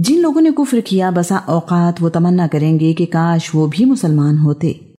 जिन लोगों ने कुफ्र किया, बसा औकात वो तमन्ना करेंगे कि काश वो भी मुसलमान होते।